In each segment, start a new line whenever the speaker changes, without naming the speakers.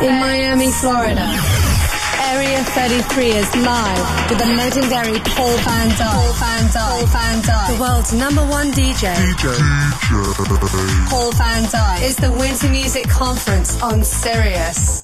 in Miami, Florida. Area 33 is live with the legendary Paul Van Dyk. Paul Van Dyk. Paul Van Dyk. The world's number one DJ.
DJ.
Paul Van Dyk is the Winter Music Conference on Sirius.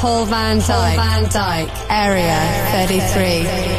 Paul Van Dyk, Paul Van Dyk. Area 33.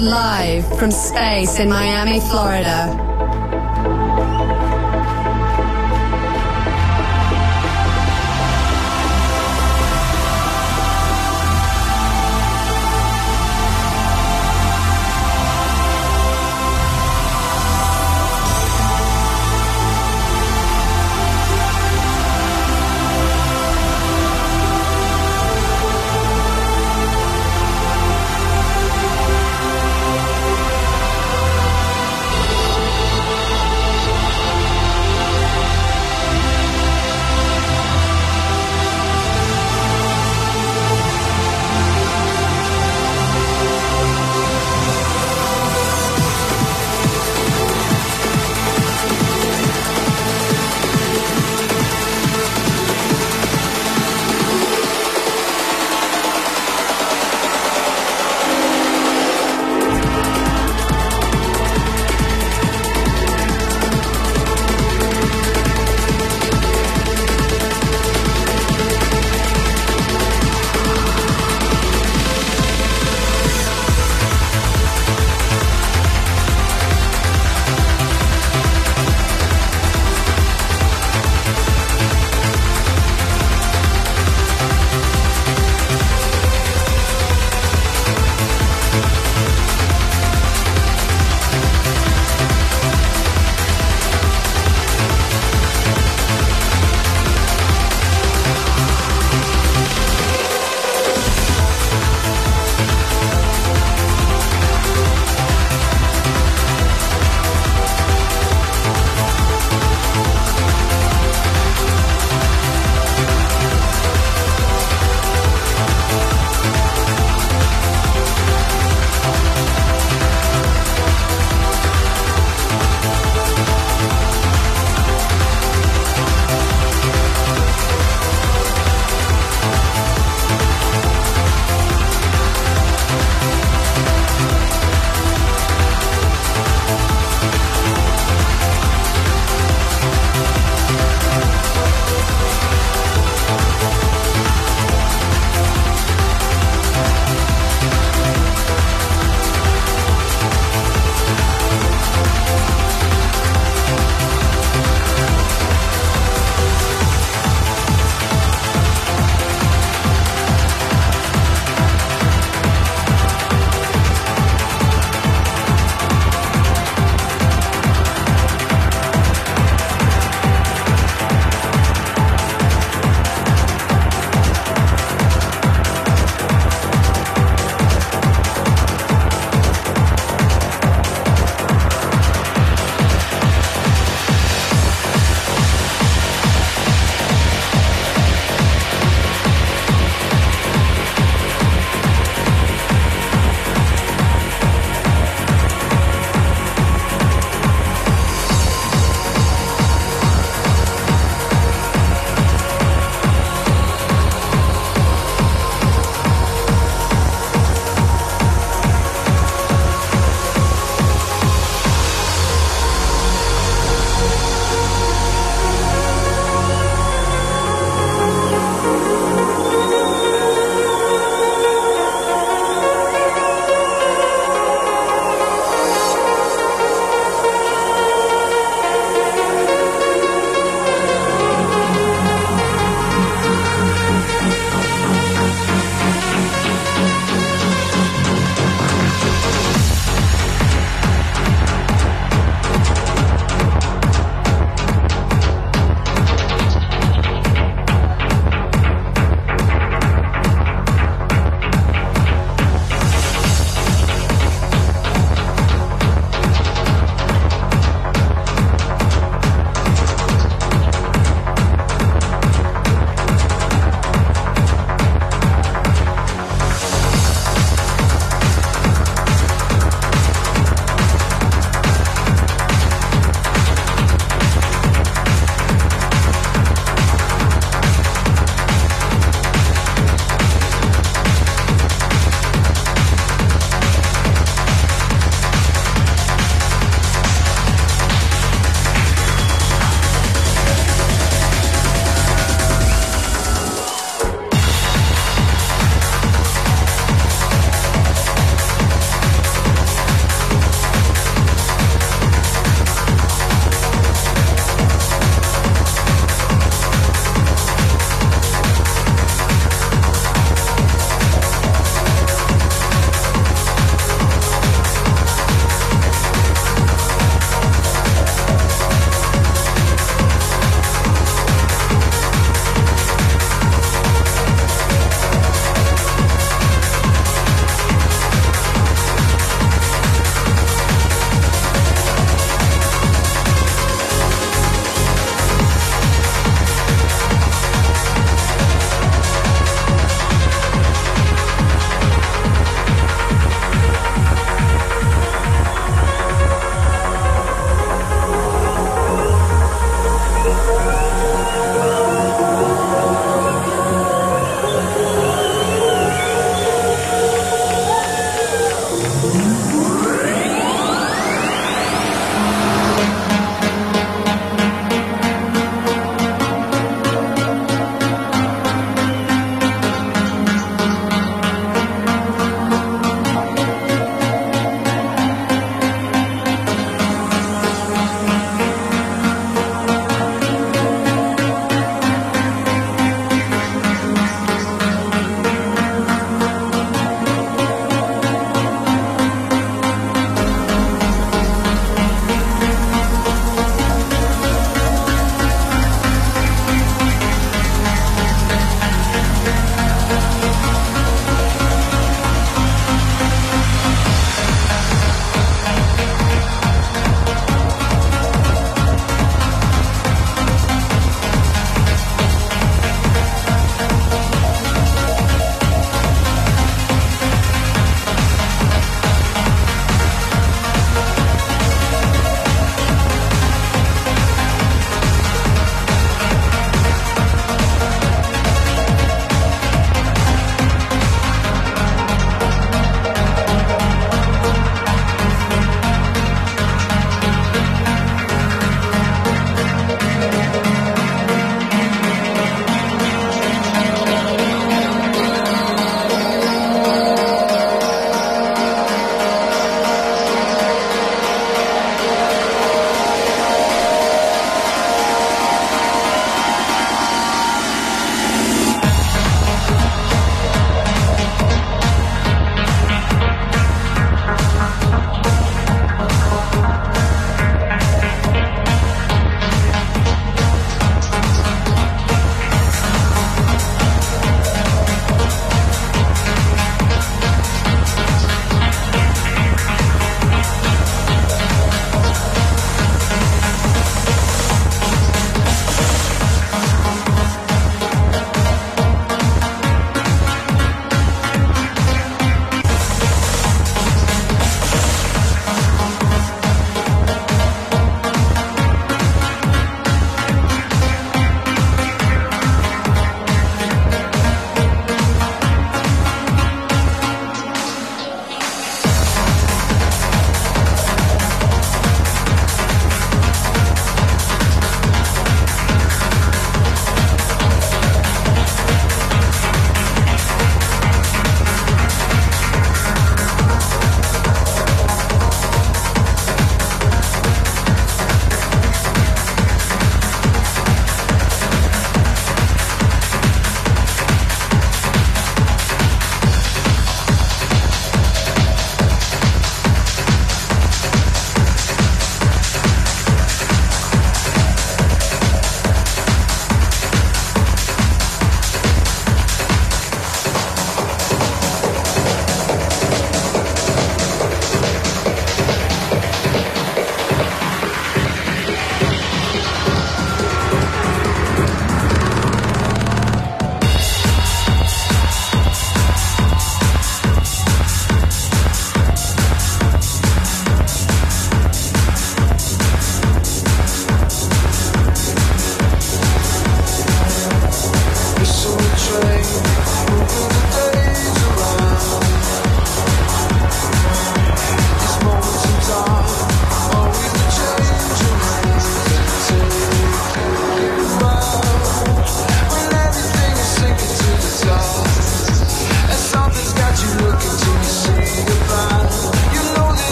Live from space in Miami, Florida.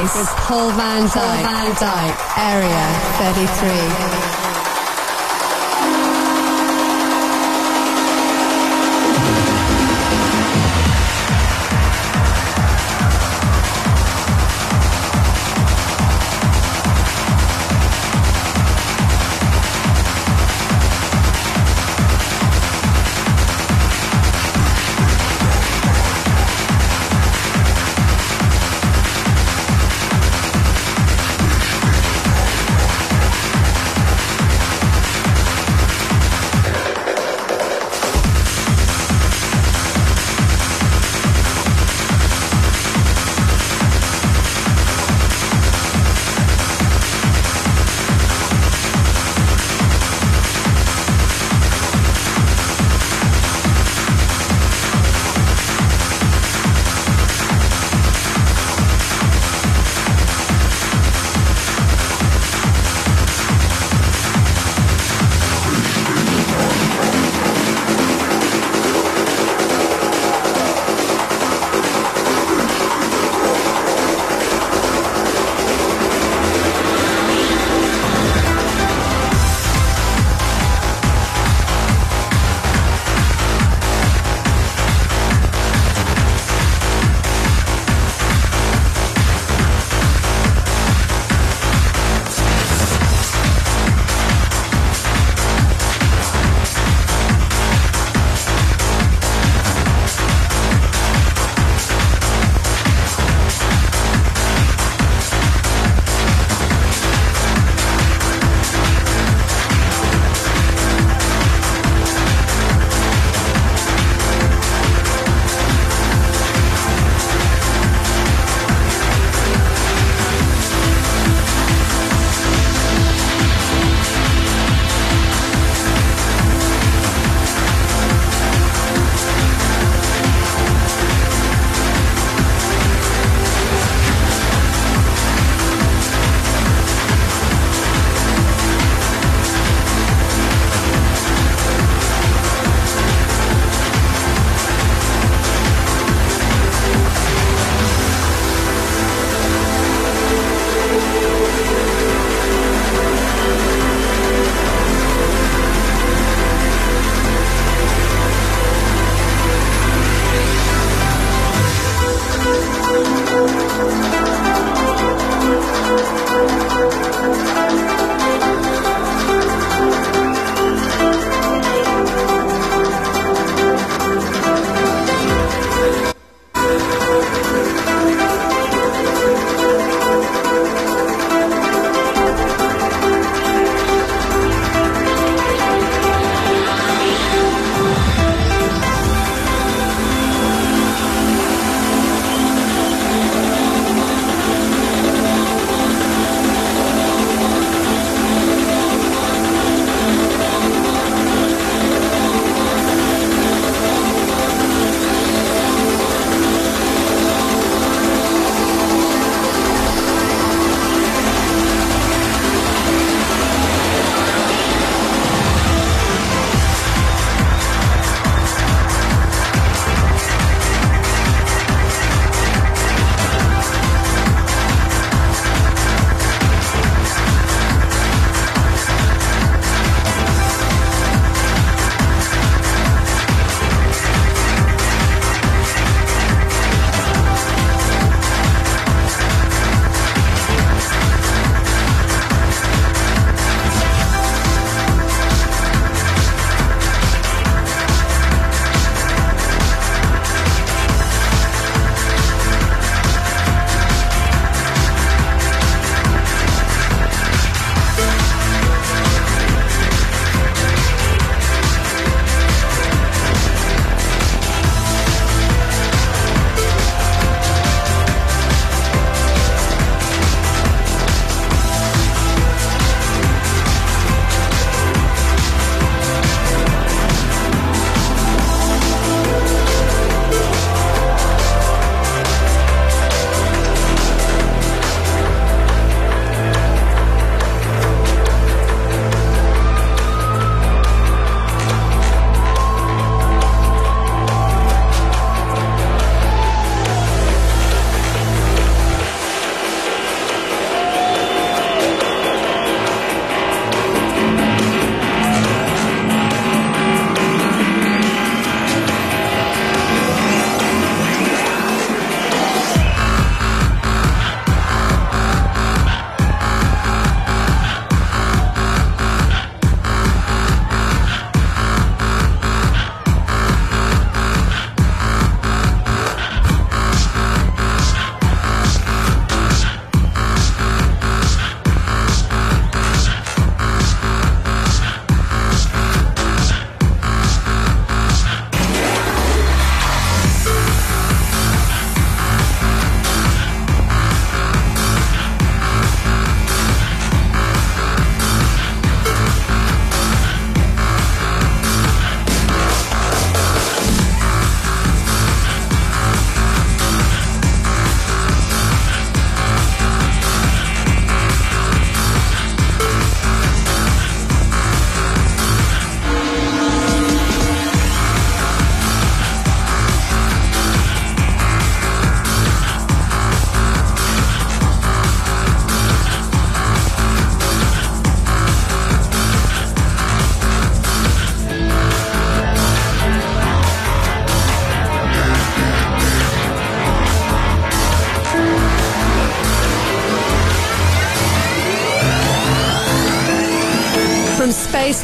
With Paul Van Dyk. Paul Van Dyk. Area 33.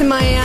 In Miami.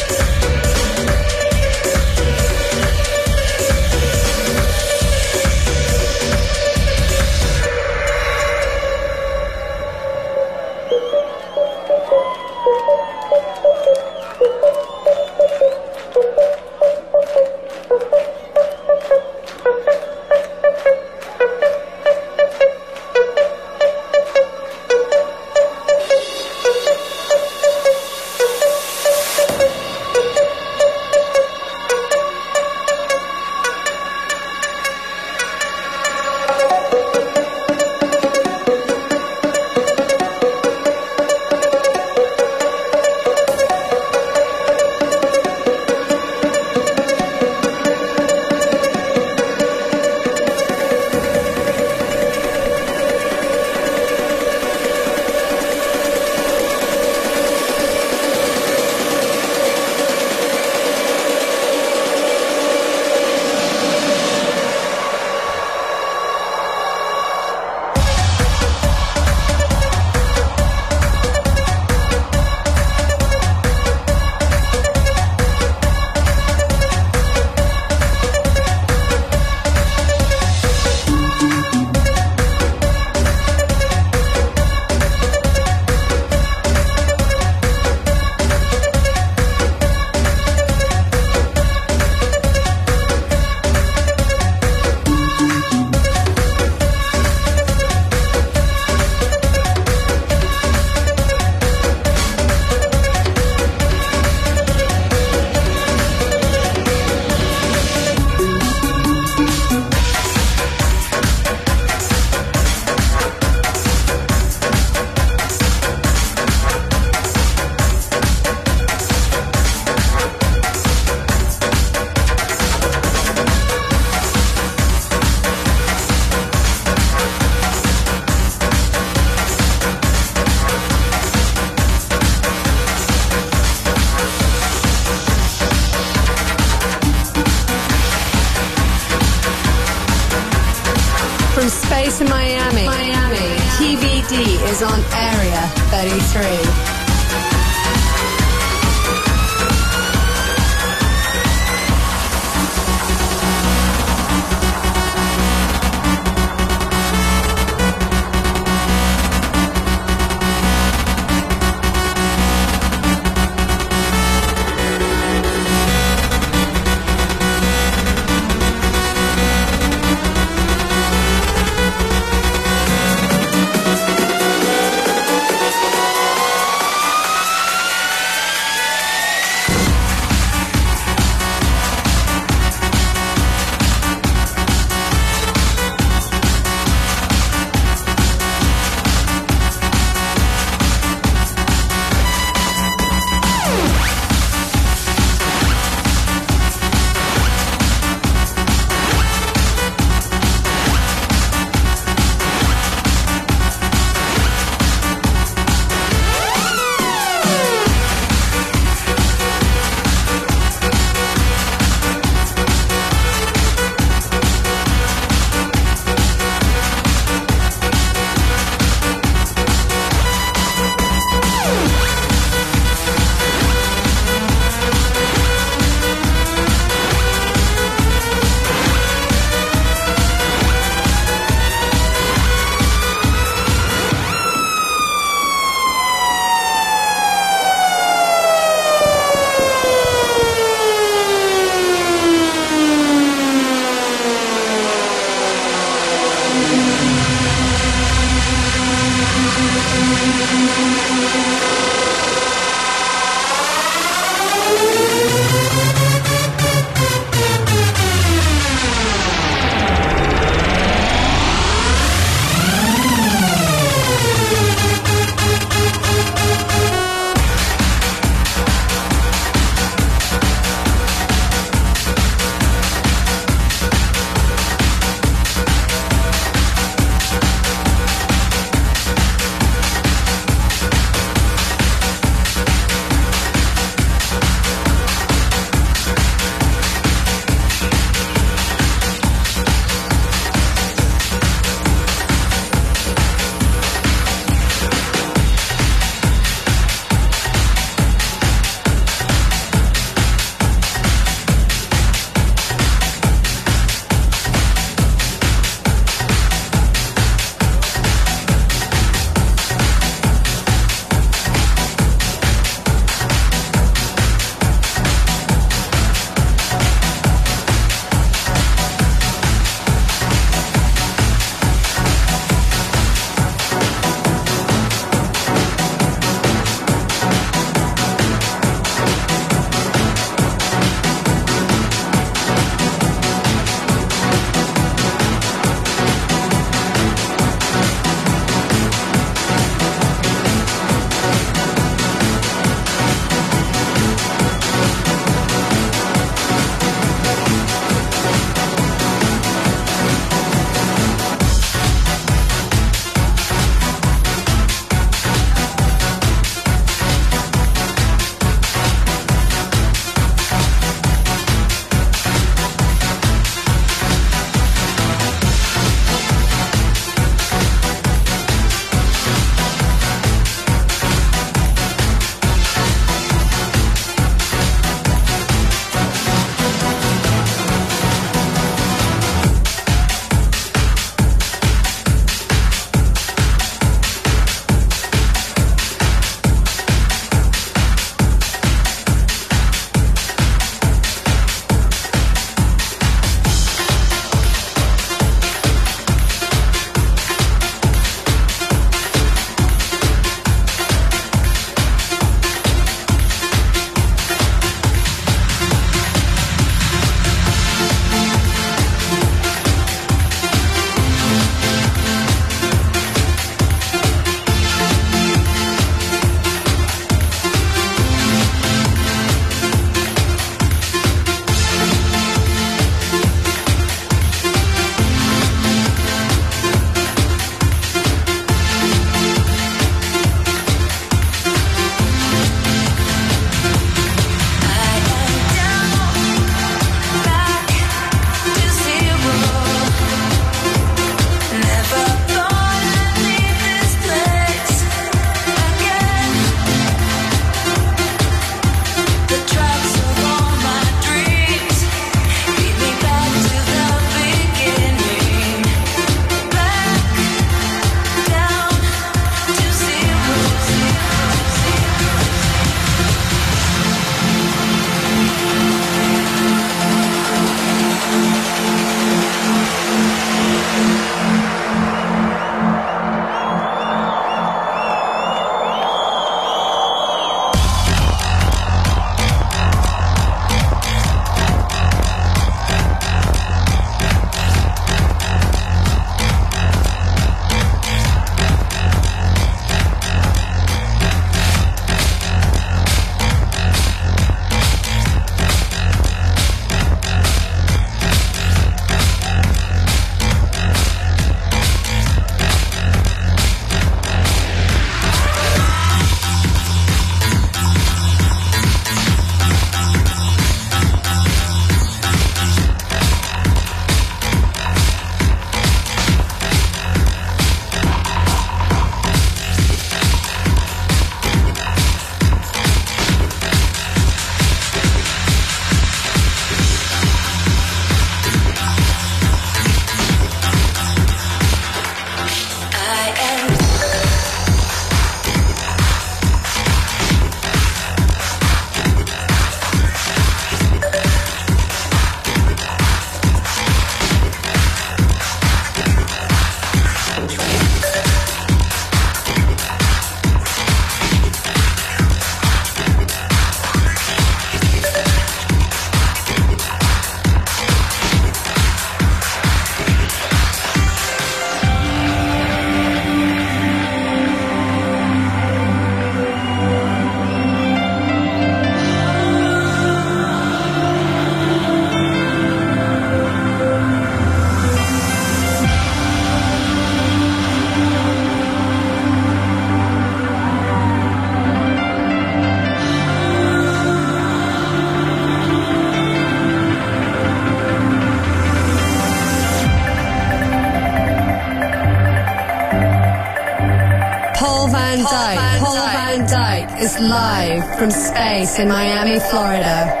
Live from space in Miami, Florida.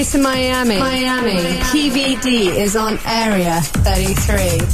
Miami. Miami.
PVD is on area 33.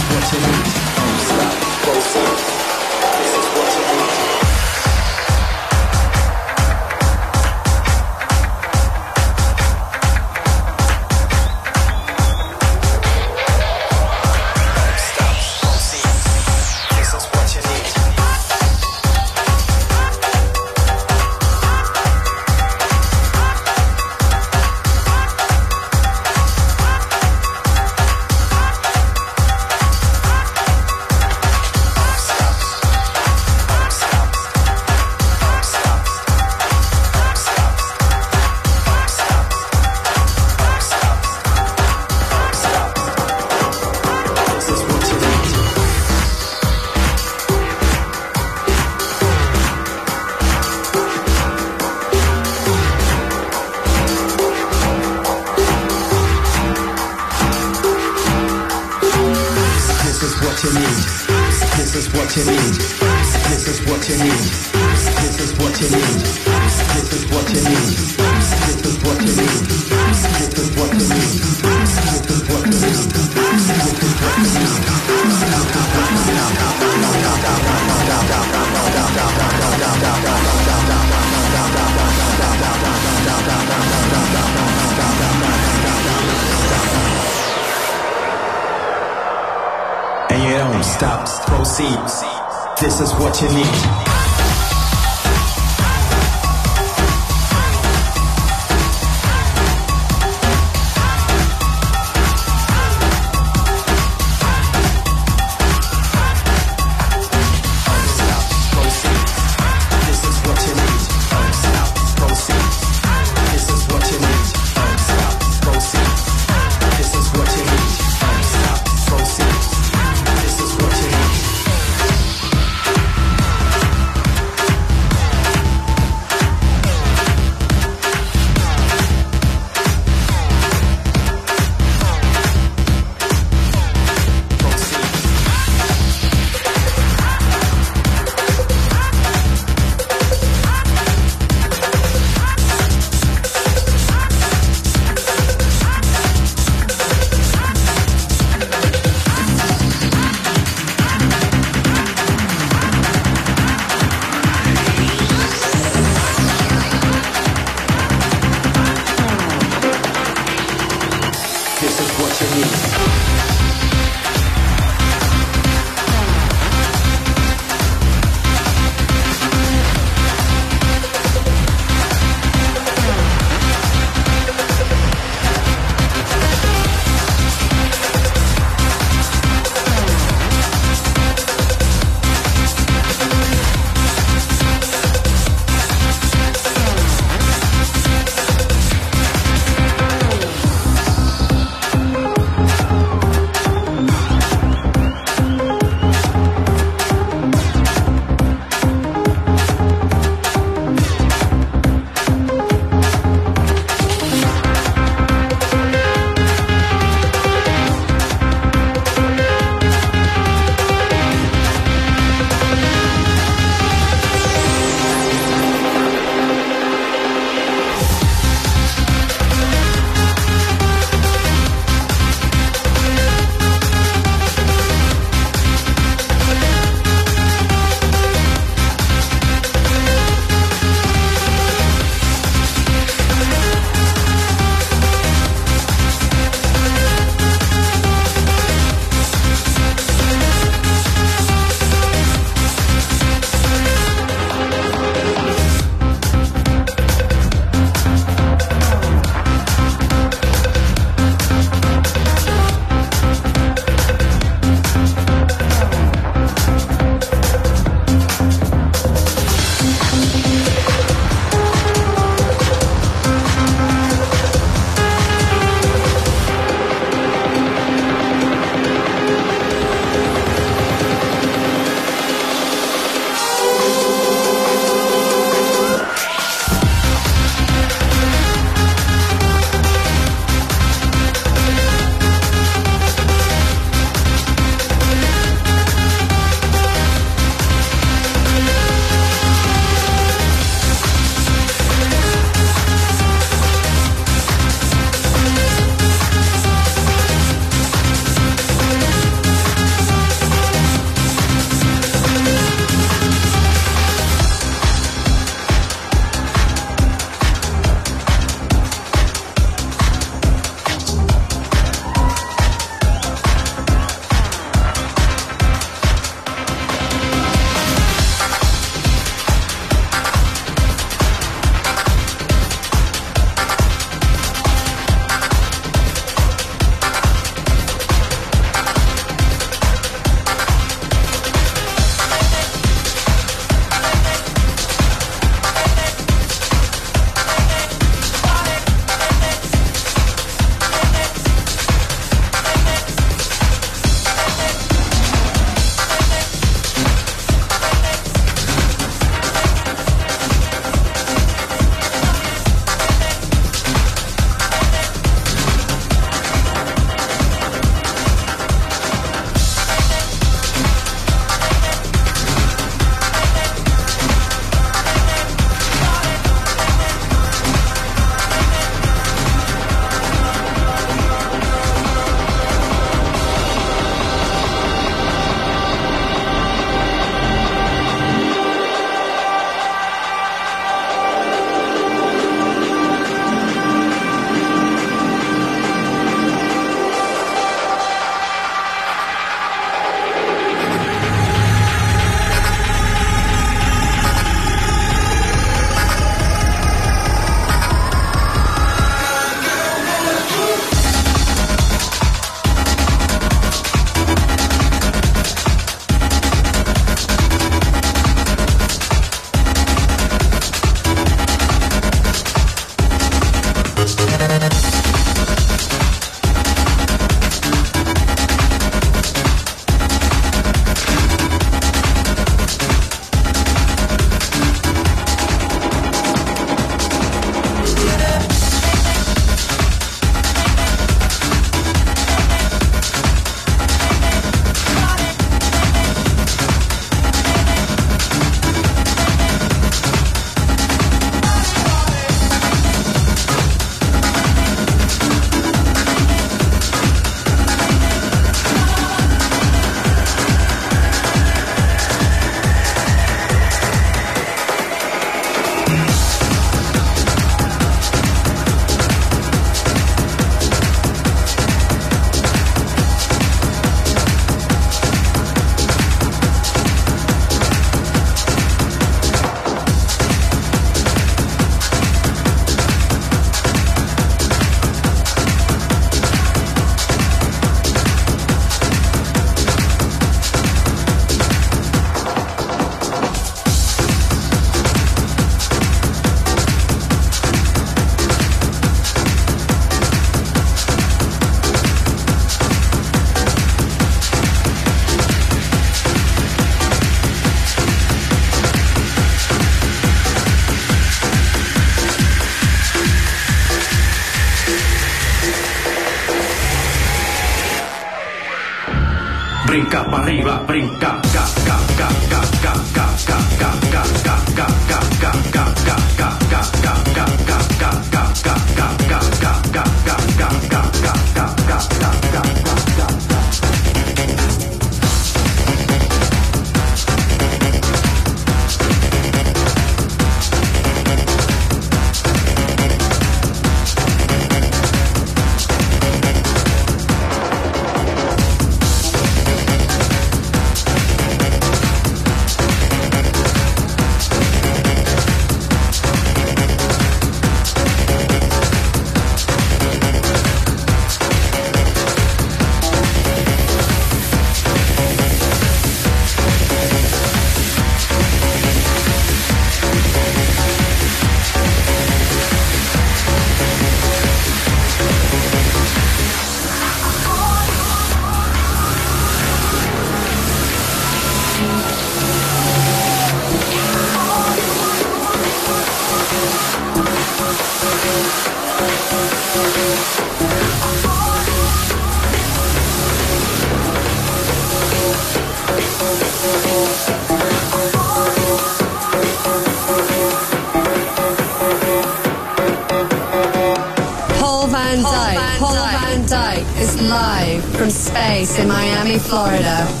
Space in Miami, Florida.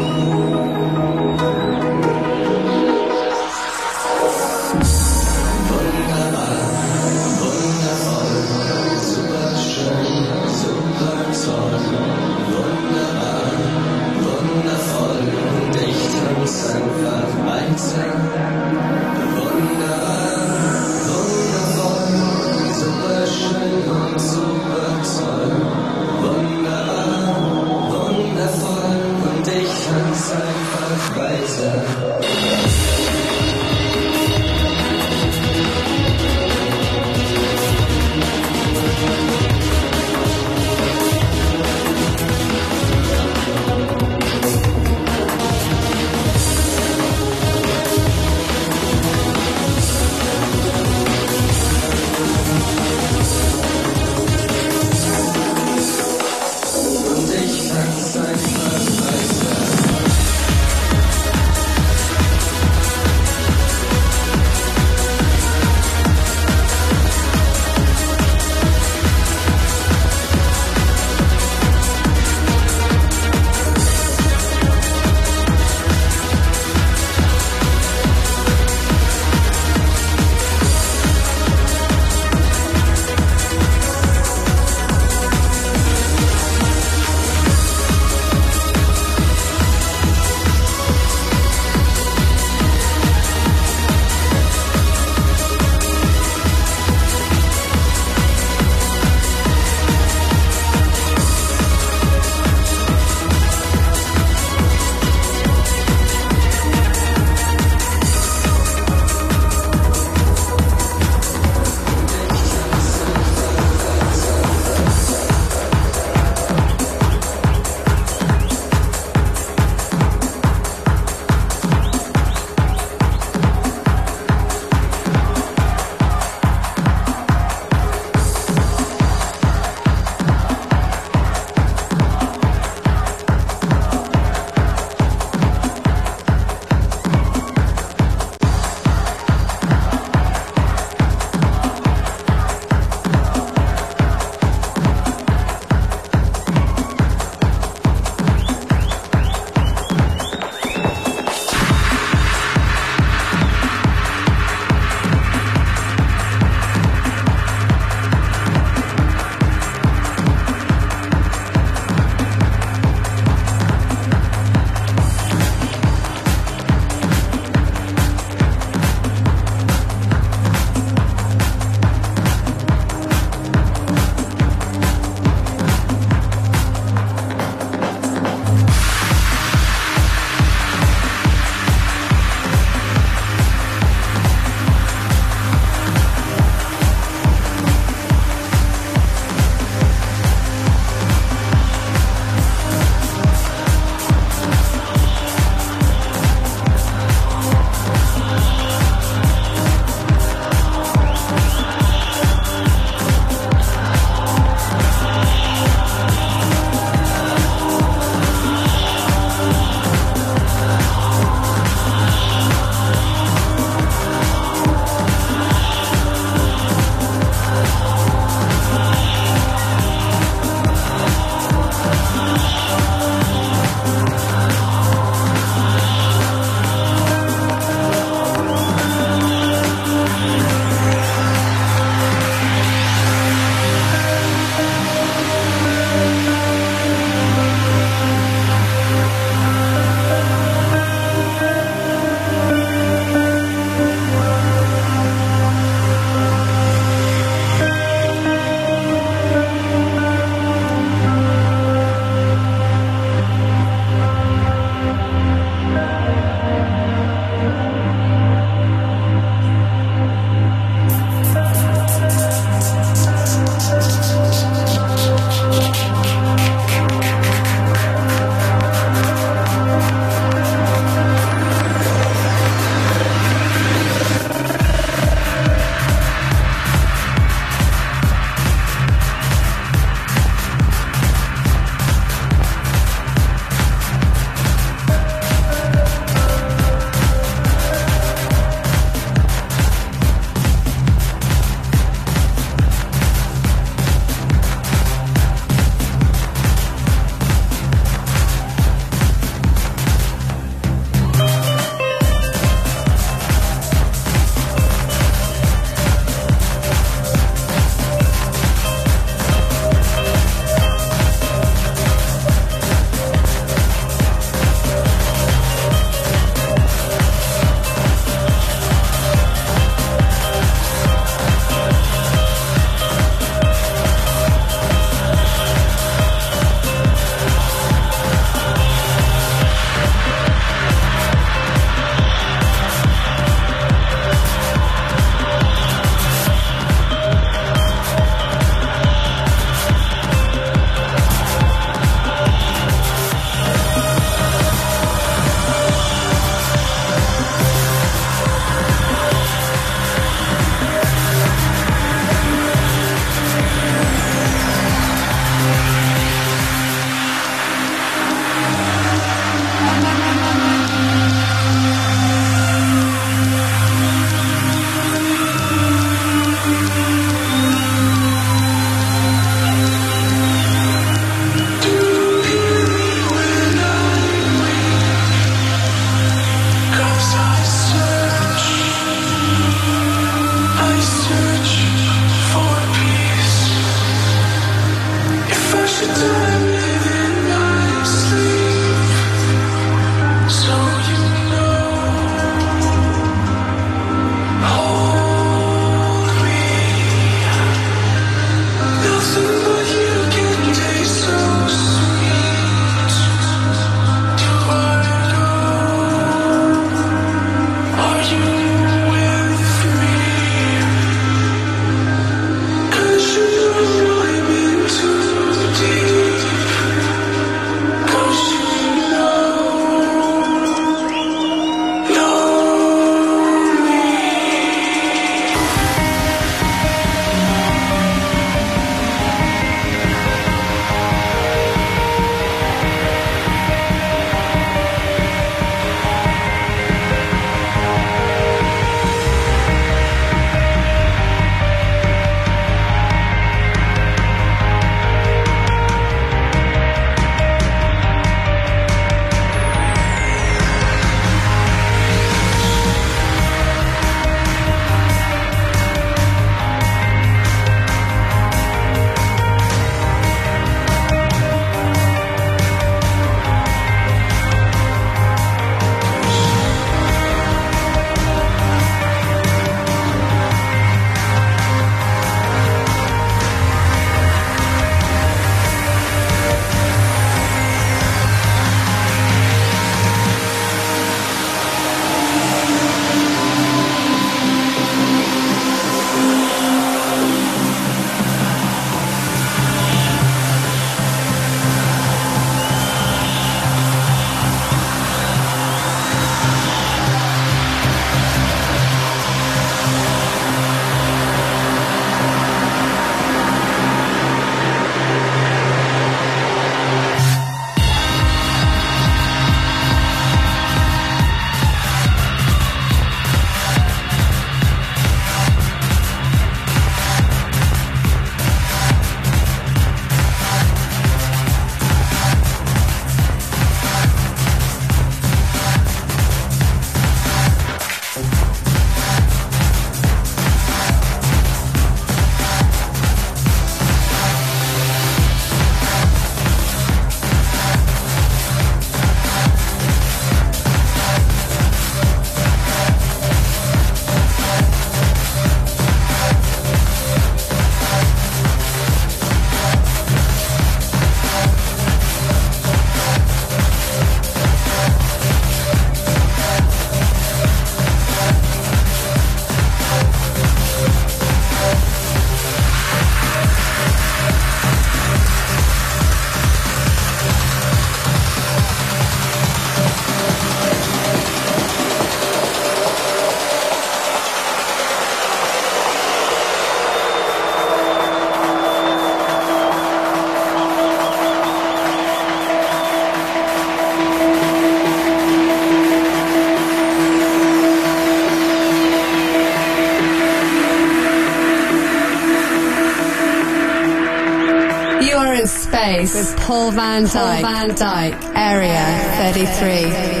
Paul Van Dyk, Paul Van Dyk. Area 33.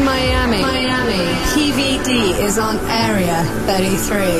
Miami. Miami. PVD is on Area 33.